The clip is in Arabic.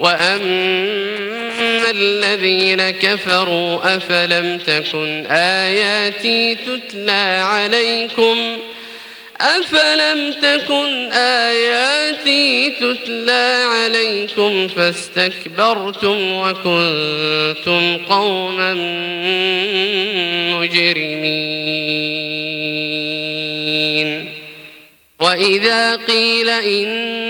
وأما الذين كفروا أفلم تكن آياتي تتلى عليكم أفلم تكن آياتي تتلى عليكم فاستكبرتم وكنتم قوما مجرمين وإذا قيل إن